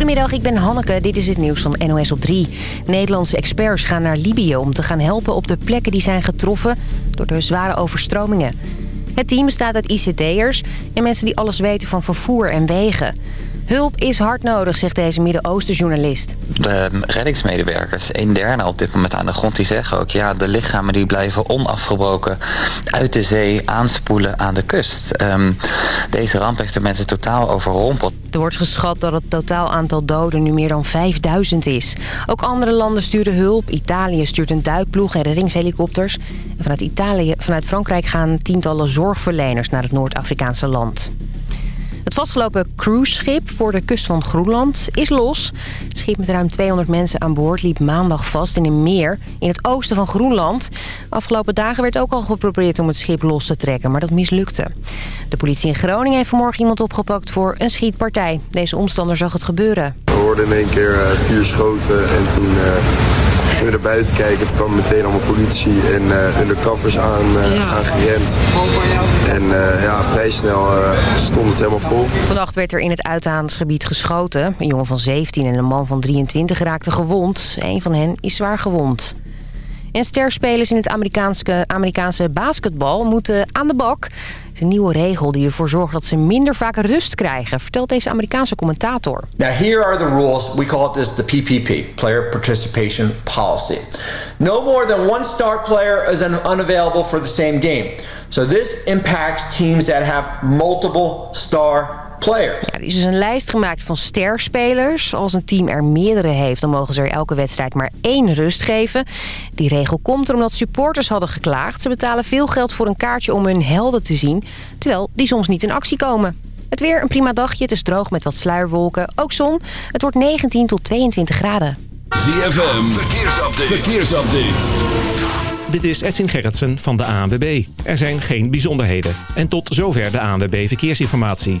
Goedemiddag, ik ben Hanneke. Dit is het nieuws van NOS op 3. Nederlandse experts gaan naar Libië om te gaan helpen op de plekken die zijn getroffen door de zware overstromingen. Het team bestaat uit ICT'ers en mensen die alles weten van vervoer en wegen. Hulp is hard nodig, zegt deze Midden-Oosten-journalist. De reddingsmedewerkers, een derde op dit moment aan de grond, die zeggen ook... ja, de lichamen die blijven onafgebroken uit de zee aanspoelen aan de kust. Um, deze ramp heeft de mensen totaal overrompeld. Er wordt geschat dat het totaal aantal doden nu meer dan 5000 is. Ook andere landen sturen hulp. Italië stuurt een duikploeg en reddingshelikopters. En vanuit, Italië, vanuit Frankrijk gaan tientallen zorgverleners naar het Noord-Afrikaanse land. Het vastgelopen cruiseschip voor de kust van Groenland is los. Het schip met ruim 200 mensen aan boord liep maandag vast in een meer in het oosten van Groenland. Afgelopen dagen werd ook al geprobeerd om het schip los te trekken, maar dat mislukte. De politie in Groningen heeft vanmorgen iemand opgepakt voor een schietpartij. Deze omstander zag het gebeuren. We hoorden in één keer uh, vier schoten en toen... Uh gingen we naar buiten kijken. Het kwam meteen allemaal politie en uh, undercovers aan, uh, ja. aangerend. En uh, ja, vrij snel stond het helemaal vol. Vannacht werd er in het uitgaansgebied geschoten. Een jongen van 17 en een man van 23 raakten gewond. Een van hen is zwaar gewond. En sterspelers in het Amerikaanse, Amerikaanse basketbal moeten aan de bak. een nieuwe regel die ervoor zorgt dat ze minder vaak rust krijgen... vertelt deze Amerikaanse commentator. Now here are the rules. We call it this the PPP, Player Participation Policy. No more than one star player is unavailable for the same game. So this impacts teams that have multiple star players. Ja, er is dus een lijst gemaakt van sterspelers. Als een team er meerdere heeft, dan mogen ze er elke wedstrijd maar één rust geven. Die regel komt er omdat supporters hadden geklaagd. Ze betalen veel geld voor een kaartje om hun helden te zien, terwijl die soms niet in actie komen. Het weer een prima dagje. Het is droog met wat sluierwolken. Ook zon. Het wordt 19 tot 22 graden. ZFM. Verkeersupdate. Verkeersupdate. Dit is Edwin Gerritsen van de ANWB. Er zijn geen bijzonderheden. En tot zover de ANWB Verkeersinformatie.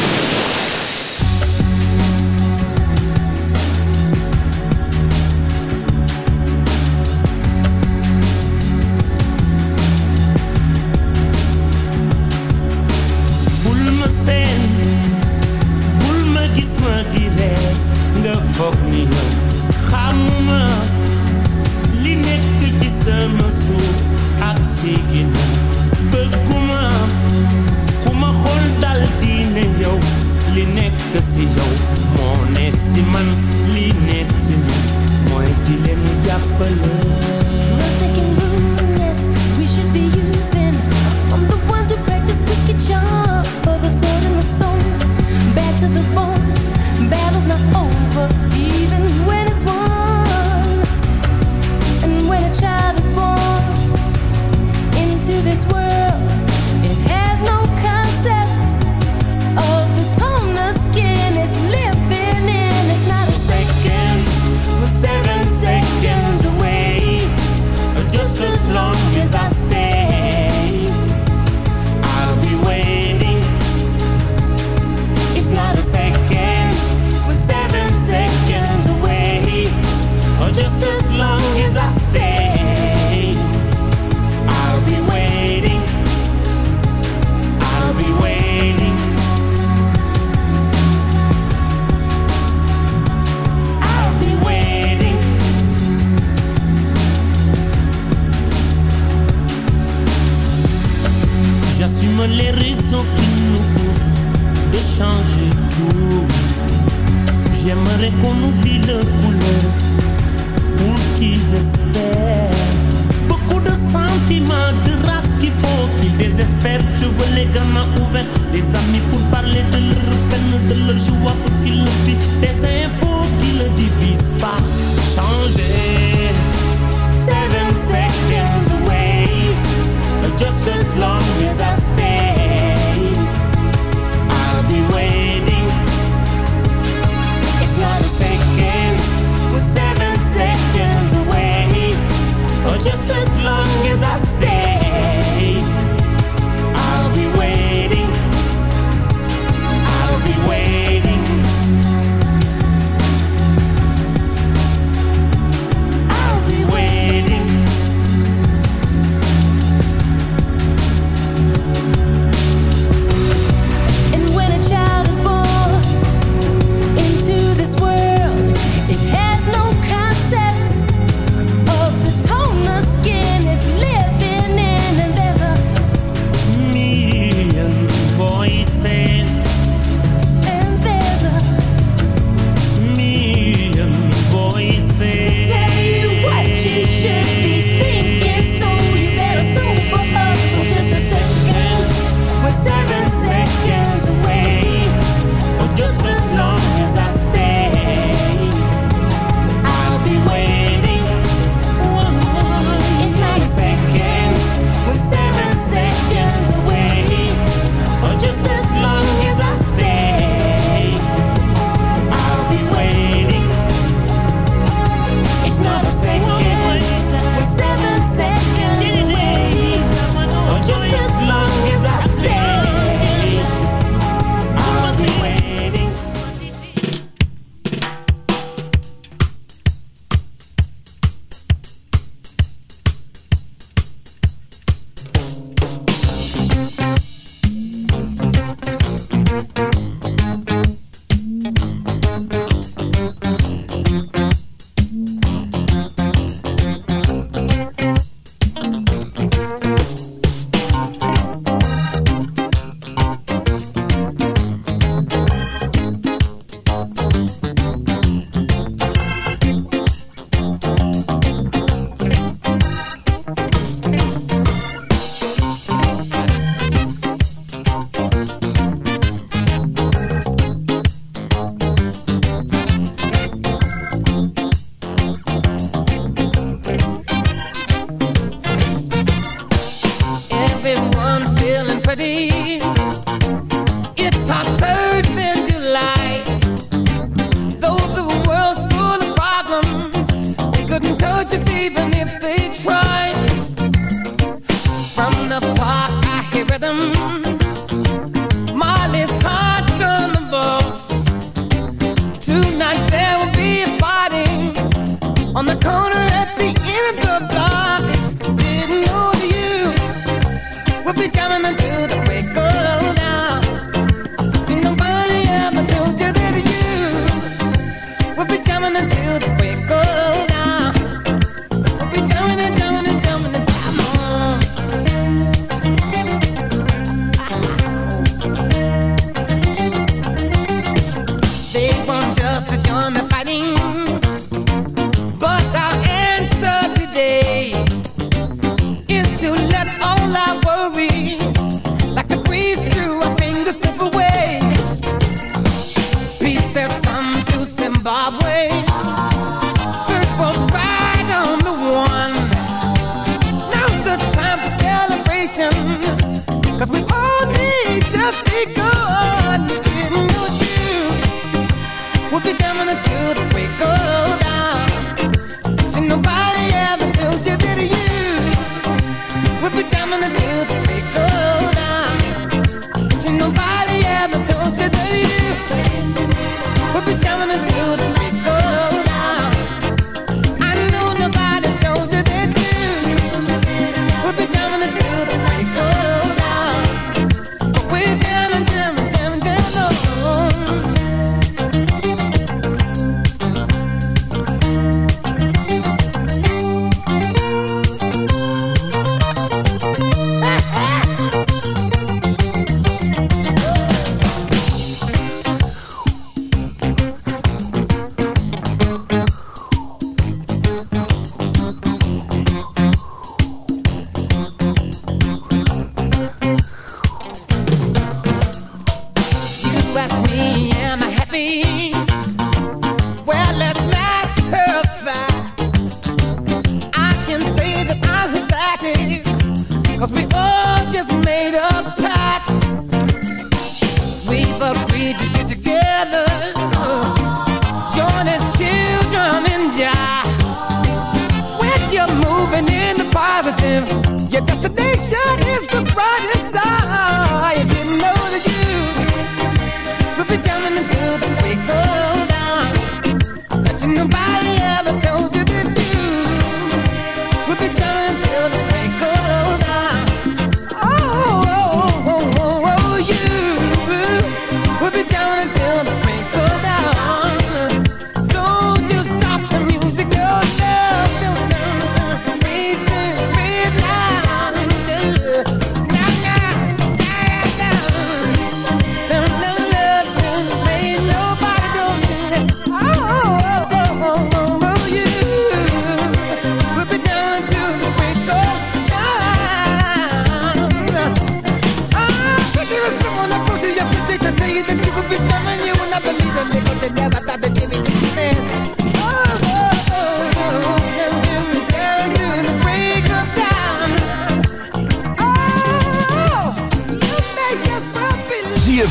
pretty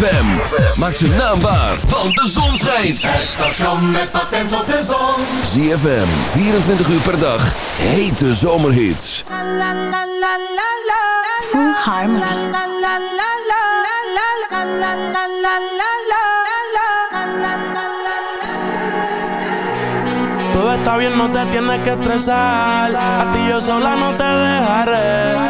ZFM. Maak zijn naam waar, want de zon schijnt. Het station met patent op de zon. ZFM, 24 uur per dag. Hete zomerhits. Full harmony. Todo está bien, no te tienes que estresar. A ti yo sola no te dejaré.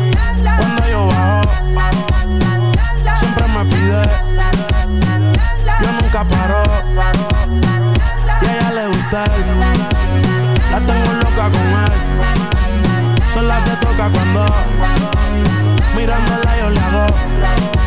Siempre me pide. Yo nunca paro. Y a ella le gusta él. La tengo loca con él. Sola se toca cuando mirándola yo le hago.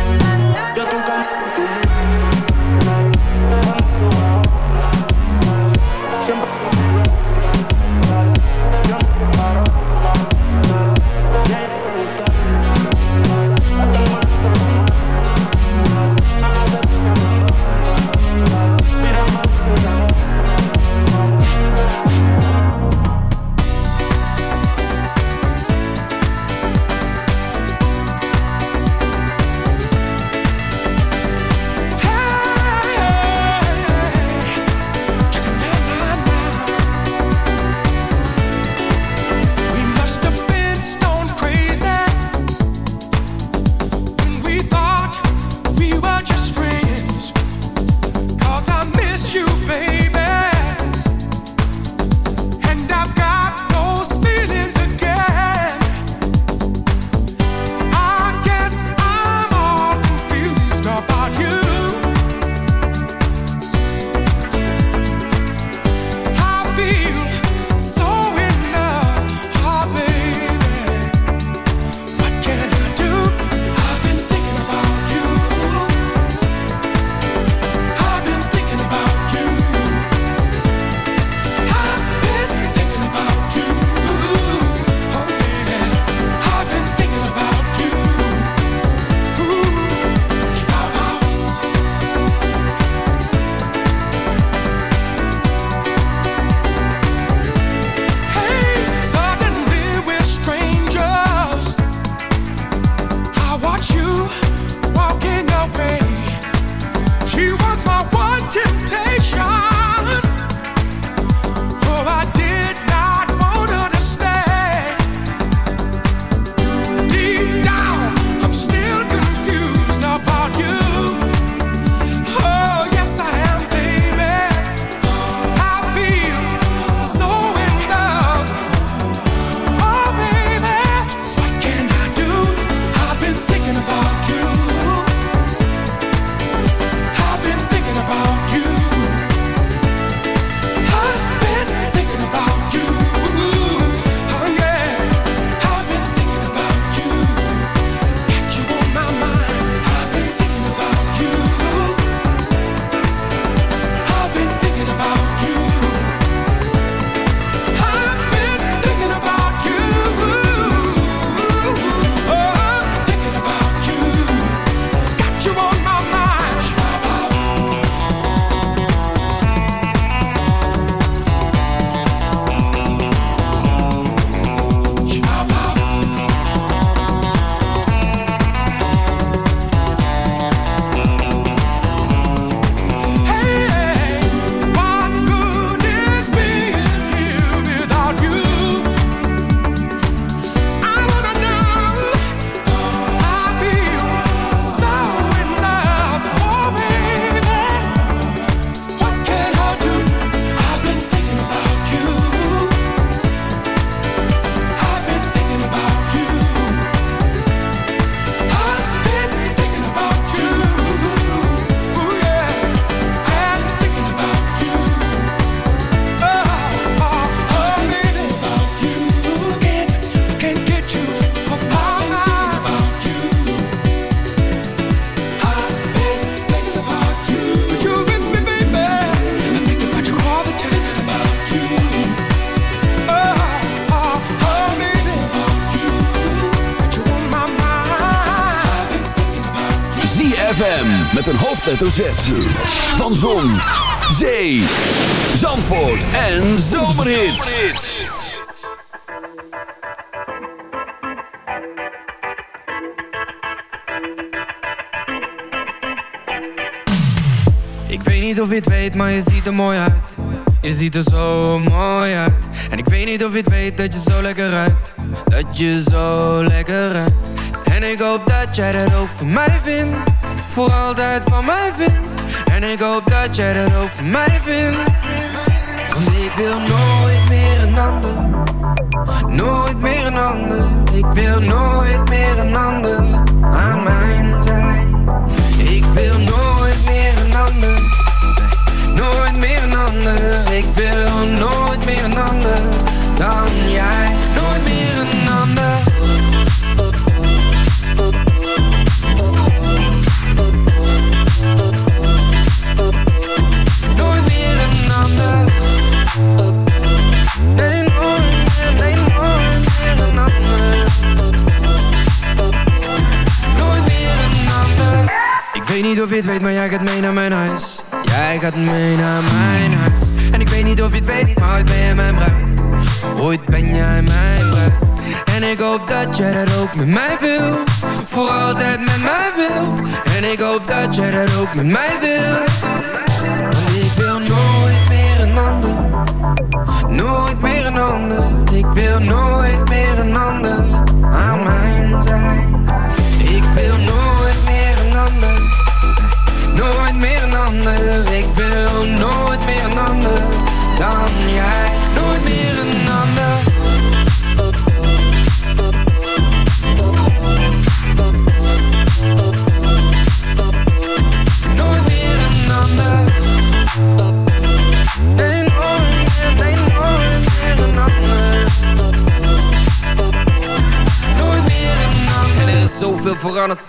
Hoofdletter Z. Van Zon, Zee, Zandvoort en Zomerhits. Ik weet niet of je het weet, maar je ziet er mooi uit. Je ziet er zo mooi uit. En ik weet niet of je het weet dat je zo lekker ruikt. Dat je zo lekker ruikt. En ik hoop dat jij dat ook voor mij vindt. Voor altijd van mij vindt. En ik hoop dat jij dat voor mij vindt. Want ik wil nooit meer een ander. Nooit meer een ander. Ik wil nooit dat jij dat ook met mij wil.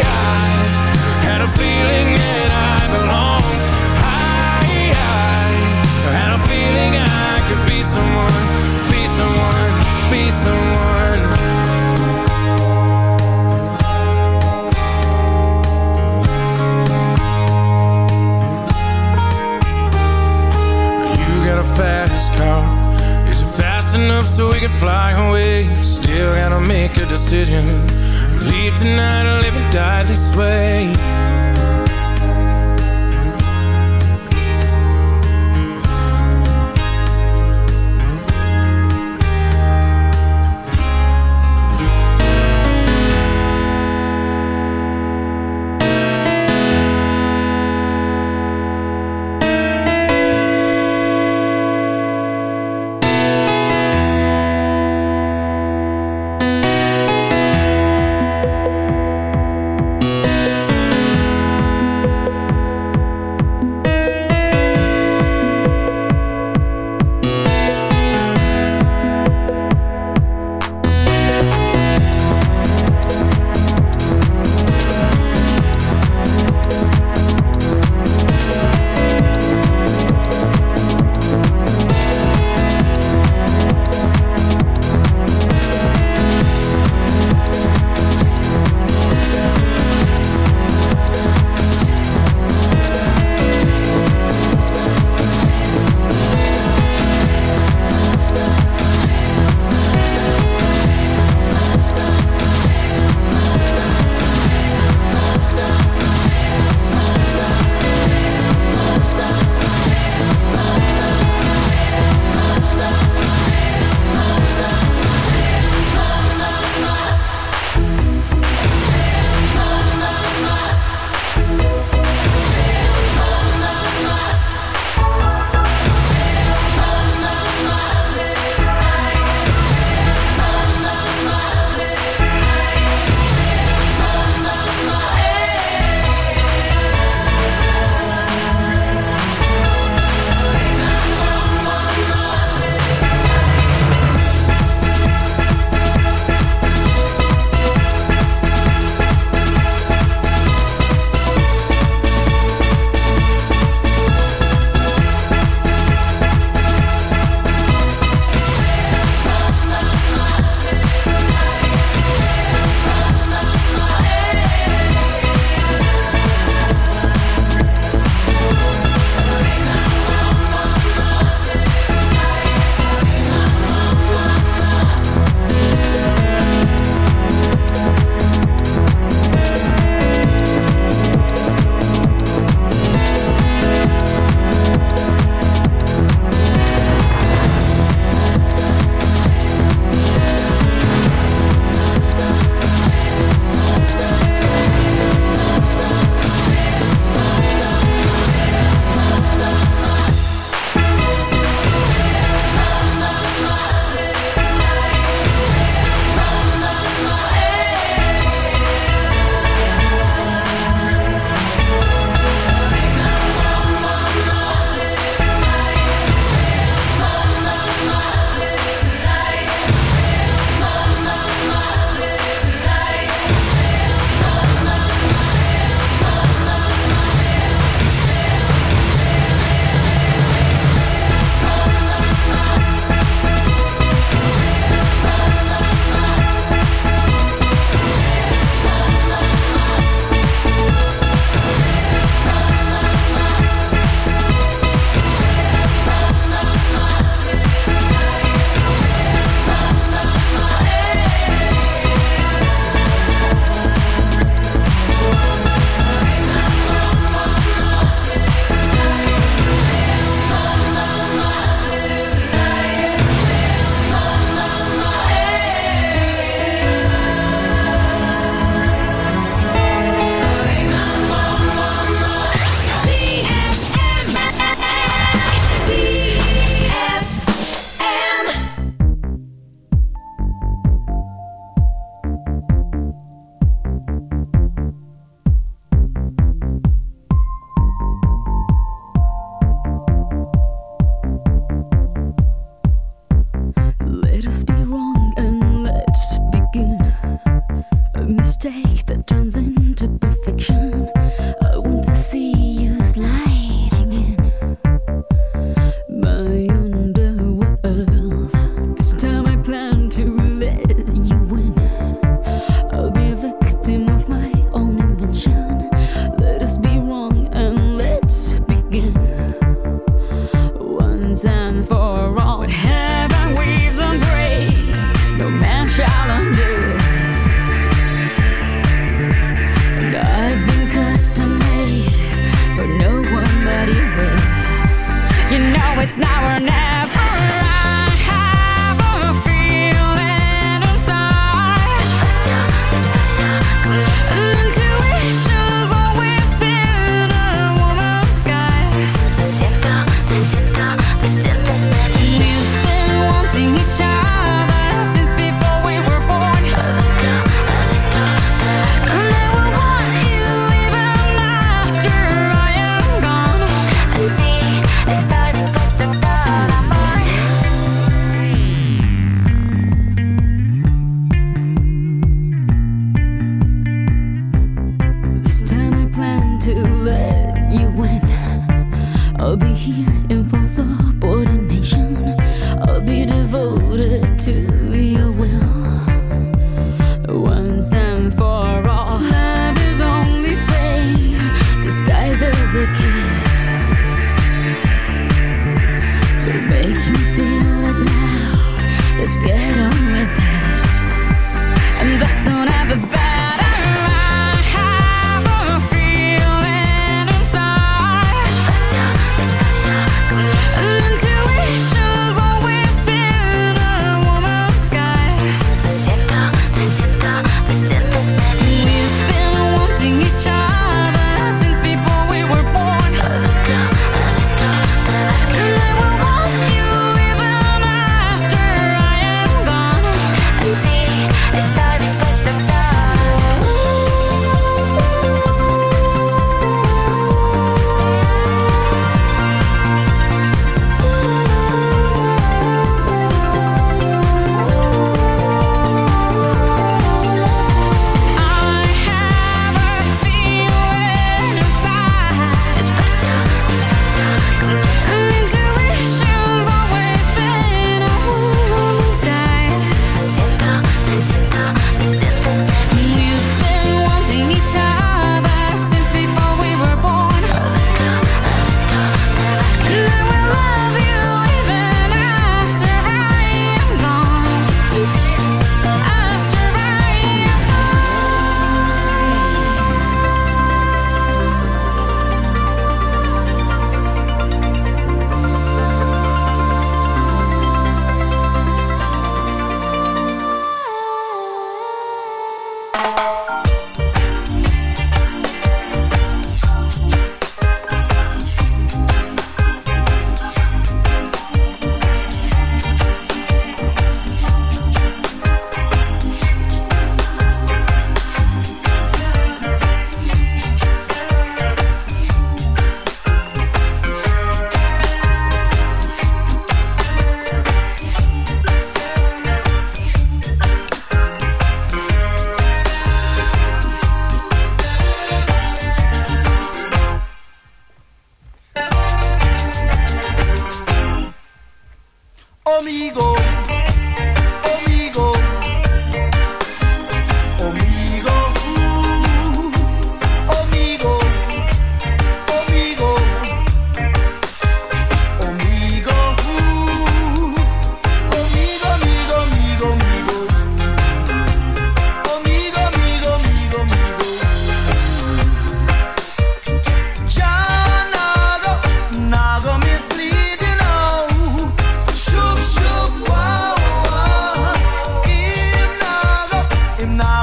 I had a feeling that I belonged.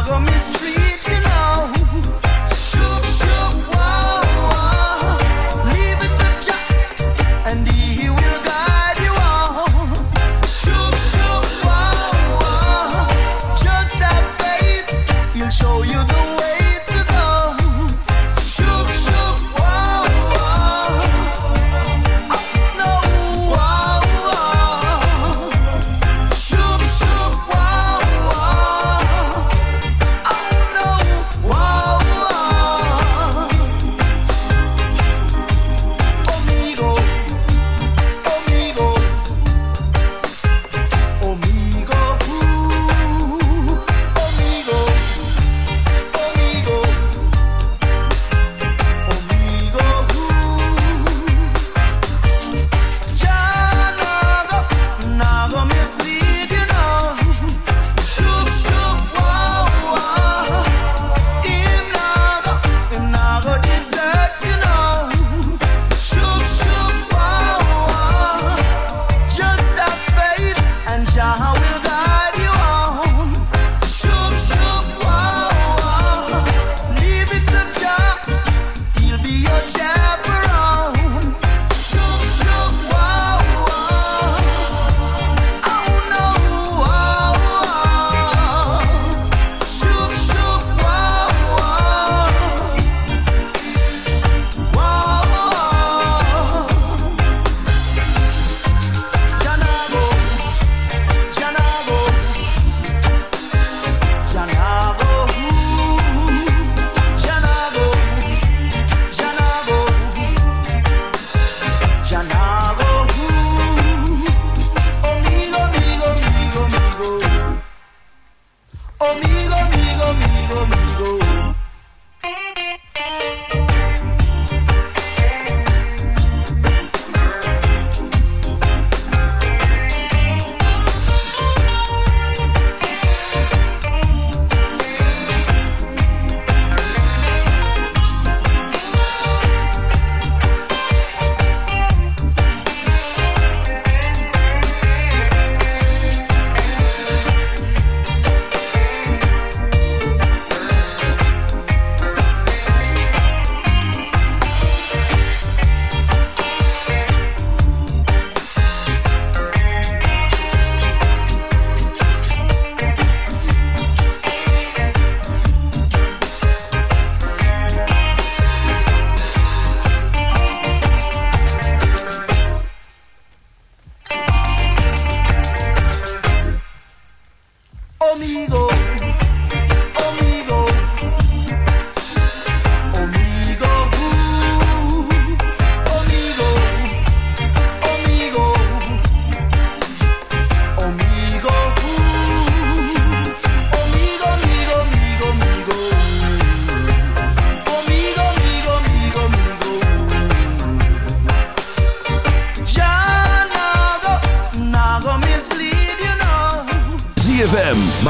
are a mistreat.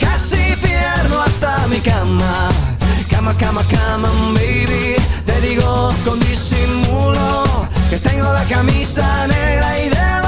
Casi pierdo hasta mi cama. Cama, cama, cama, baby. Te digo con disimulo que tengo la camisa negra y debajo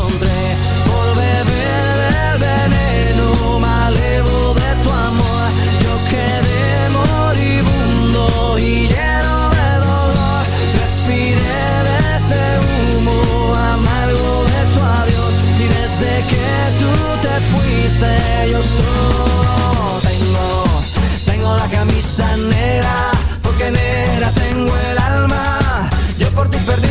camisa negra porque negra tengo el alma. Yo por ti perdí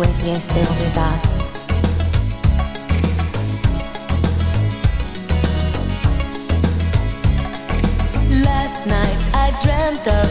¿Cómo pudiese olvidar? Last night I dreamt of